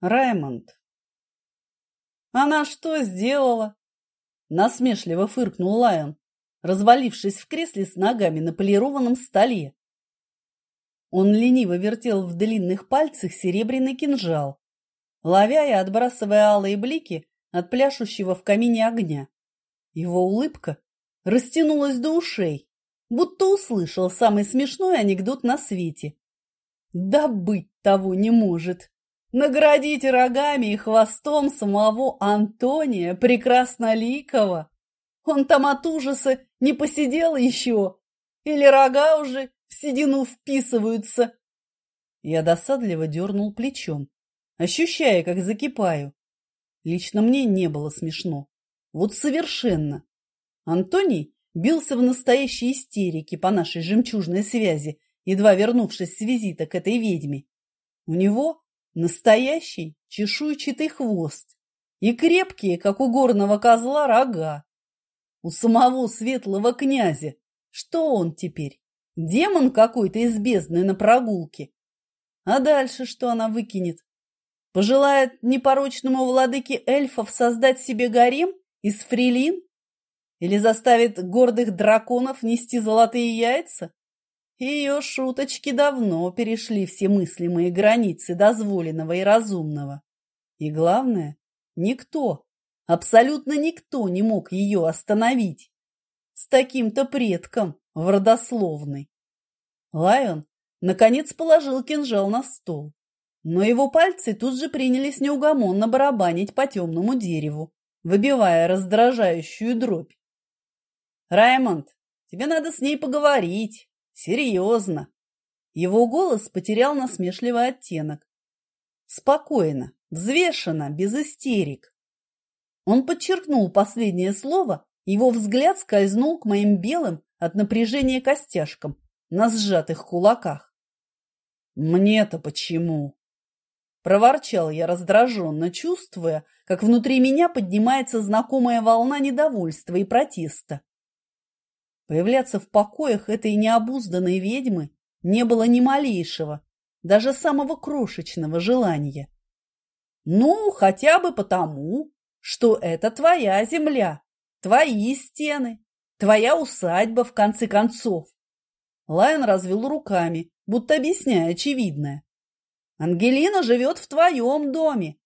Раймонд. Она что сделала? Насмешливо фыркнул Лайон, развалившись в кресле с ногами на полированном столе. Он лениво вертел в длинных пальцах серебряный кинжал, ловя и отбрасывая алые блики от пляшущего в камине огня. Его улыбка растянулась до ушей, будто услышал самый смешной анекдот на свете. Да быть того не может наградить рогами и хвостом самого Антония Прекрасноликого. Он там от ужаса не посидел еще, или рога уже в седину вписываются. Я досадливо дернул плечом, ощущая, как закипаю. Лично мне не было смешно. Вот совершенно. Антоний бился в настоящей истерике по нашей жемчужной связи, едва вернувшись с визита к этой ведьме. У него Настоящий чешуйчатый хвост и крепкие, как у горного козла, рога. У самого светлого князя что он теперь? Демон какой-то из бездны на прогулке. А дальше что она выкинет? Пожелает непорочному владыке эльфов создать себе гарем из фрилин? Или заставит гордых драконов нести золотые яйца? Ее шуточки давно перешли все мыслимые границы дозволенного и разумного. И главное, никто, абсолютно никто не мог ее остановить. С таким-то предком в родословной. Лайон, наконец, положил кинжал на стол, но его пальцы тут же принялись неугомонно барабанить по темному дереву, выбивая раздражающую дробь. «Раймонд, тебе надо с ней поговорить. Серьезно. Его голос потерял насмешливый оттенок. Спокойно, взвешенно, без истерик. Он подчеркнул последнее слово, его взгляд скользнул к моим белым от напряжения костяшкам на сжатых кулаках. «Мне-то почему?» Проворчал я раздраженно, чувствуя, как внутри меня поднимается знакомая волна недовольства и протеста. Появляться в покоях этой необузданной ведьмы не было ни малейшего, даже самого крошечного желания. Ну, хотя бы потому, что это твоя земля, твои стены, твоя усадьба, в конце концов. Лайон развел руками, будто объясняя очевидное. Ангелина живет в твоем доме,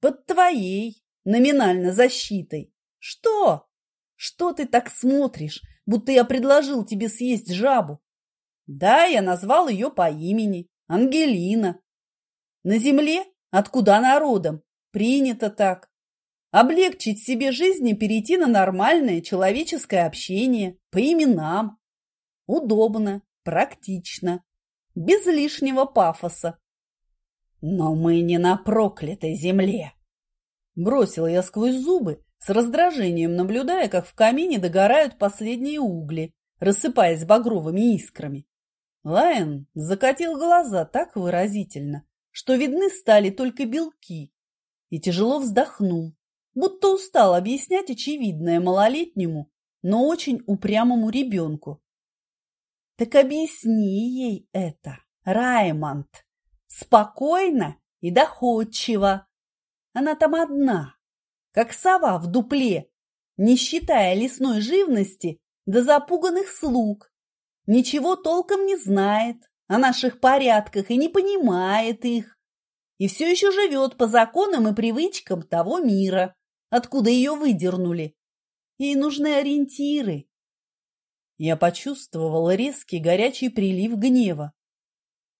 под твоей номинально защитой. Что? Что ты так смотришь, будто я предложил тебе съесть жабу. Да, я назвал ее по имени – Ангелина. На земле, откуда она родом, принято так. Облегчить себе жизнь и перейти на нормальное человеческое общение по именам. Удобно, практично, без лишнего пафоса. Но мы не на проклятой земле. Бросил я сквозь зубы, с раздражением наблюдая, как в камине догорают последние угли, рассыпаясь багровыми искрами. Лайон закатил глаза так выразительно, что видны стали только белки, и тяжело вздохнул, будто устал объяснять очевидное малолетнему, но очень упрямому ребенку. Так объясни ей это, Раймонд, спокойно и доходчиво. Она там одна, как сова в дупле, не считая лесной живности до запуганных слуг. Ничего толком не знает о наших порядках и не понимает их. И все еще живет по законам и привычкам того мира, откуда ее выдернули. Ей нужны ориентиры. Я почувствовал резкий горячий прилив гнева.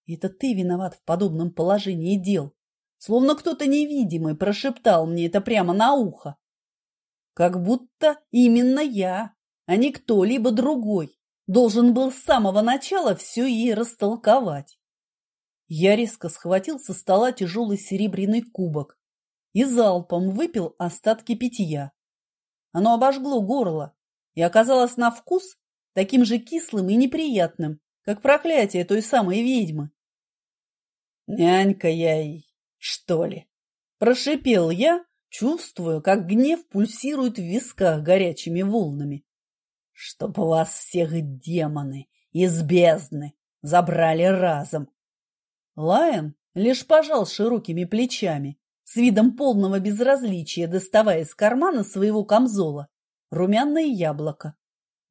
Это ты виноват в подобном положении дел словно кто-то невидимый прошептал мне это прямо на ухо. Как будто именно я, а не кто-либо другой, должен был с самого начала все ей растолковать. Я резко схватил со стола тяжелый серебряный кубок и залпом выпил остатки питья. Оно обожгло горло и оказалось на вкус таким же кислым и неприятным, как проклятие той самой ведьмы. Нянька я ей что ли? Прошипел я, чувствуя, как гнев пульсирует в висках горячими волнами. Чтоб вас всех демоны из бездны забрали разом. Лайон лишь пожал широкими плечами, с видом полного безразличия доставая из кармана своего камзола румяное яблоко.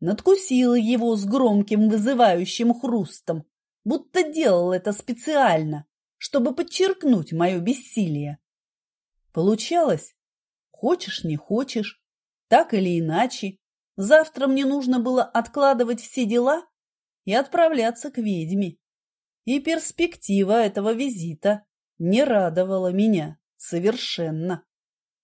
Надкусила его с громким вызывающим хрустом, будто делал это специально, чтобы подчеркнуть мое бессилие. Получалось, хочешь не хочешь, так или иначе, завтра мне нужно было откладывать все дела и отправляться к ведьме. И перспектива этого визита не радовала меня совершенно.